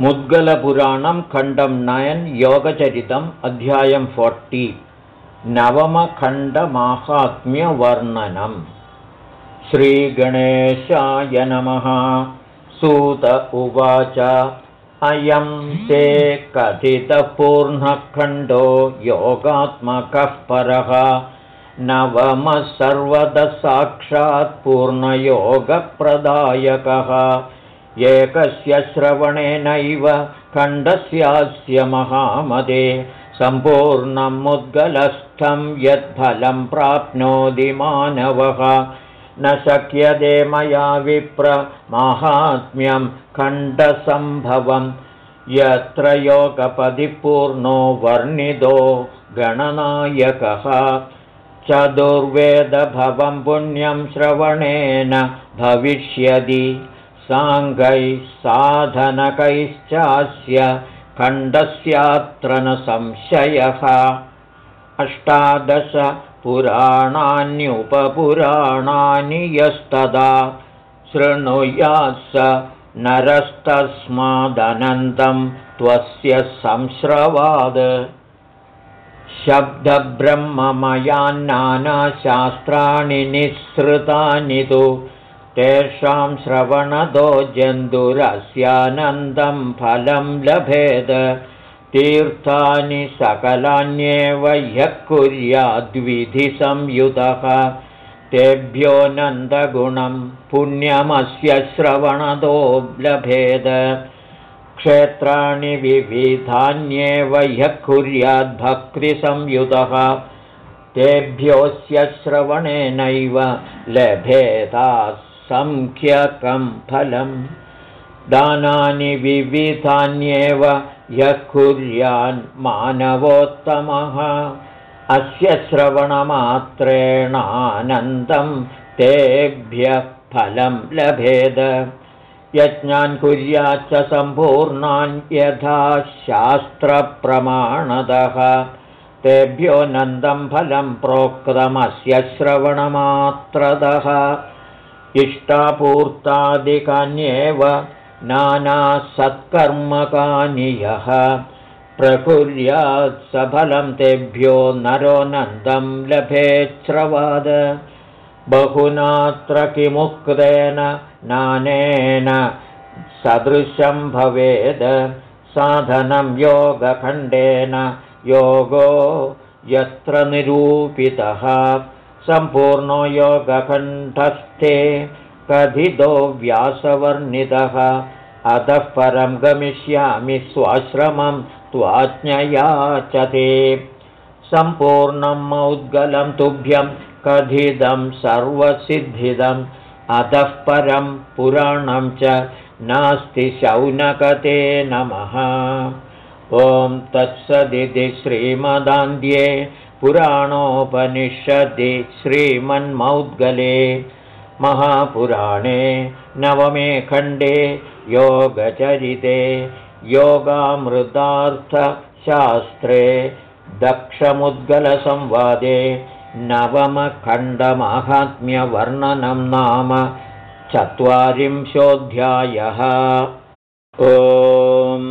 मुद्गलपुराणं खण्डं नयन् योगचरितम् अध्यायं फोर्टि। नवमखण्डमाहात्म्यवर्णनम्। श्रीगणेशाय नमः। सूत उवाच। अयं ते कथितपूर्णखण्डो योगात्मकः परः। नवमः सर्वदसाक्षात् पूर्णयोगप्रदायकः एकस्य श्रवणेनैव खण्डस्यास्य महामदे सम्पूर्णं मुद्गलस्थं यत्फलं प्राप्नोति मानवः। न शक्यते मया विप्रमाहात्म्यं खण्डसम्भवं। यत्र योगपदिपूर्णो वर्णितो गणनायकः। चतुर्वेदभवं पुण्यं श्रवणेन भविष्यति साङ्गैः साधनकैश्चास्य खण्डस्यात्र न संशयः। अष्टादश पुराणान्युपपुराणानि यस्तदा शृणुयात् स नरस्तस्मादनन्तं त्वस्य संश्रवाद। शब्दब्रह्ममयान्नानाशास्त्राणि निःसृतानि तु तेषां श्रवणदो जन्तुरस्यानन्दं फलं लभेद। तीर्थानि सकलान्येव ह्यः कुर्याद्विधिसंयुतः। तेभ्यो नन्दगुणं पुण्यमस्य श्रवणदो लभेद। क्षेत्राणि विविधान्येव ह्यः कुर्याद्भक्तिसंयुतः। तेभ्योऽस्य श्रवणेनैव लभेदास् सङ्ख्यकं फलं। दानानि विविधान्येव यः कुर्यान् मानवोत्तमः। अस्य श्रवणमात्रेणानन्दं तेभ्यः फलं लभेद। यज्ञान् कुर्याच्च सम्पूर्णान् यथा शास्त्रप्रमाणदः। तेभ्यो नन्दं फलं प्रोक्तमस्य श्रवणमात्रदः इष्टापूर्तादिकान्येव नानासत्कर्मकानि यः प्रकुर्यात् सफलं तेभ्यो नरो नन्दं लभेच्छ्रवाद। बहुनात्र किमुक्तेन नानेन सदृशं भवेद। साधनं योगखण्डेन योगो यत्र निरूपितः सम्पूर्णो योगकण्ठस्थे कथितो व्यासवर्णितः। अतः परं गमिष्यामि स्वाश्रमं त्वाज्ञया च ते सम्पूर्णं मौद्गलं तुभ्यं कथितं सर्वसिद्धिदम्। अतः परं पुराणं च नास्ति शौनकते नमः ॐ तत्सदिति श्रीमदान्ध्ये पुराणोपनिषदि श्रीमन्मौद्गले महापुराणे नवमे खण्डे योगचरिते योगामृतार्थशास्त्रे दक्षमुद्गलसंवादे नवमखण्डमाहात्म्यवर्णनं नाम चत्वारिंशोऽध्यायः। ओम्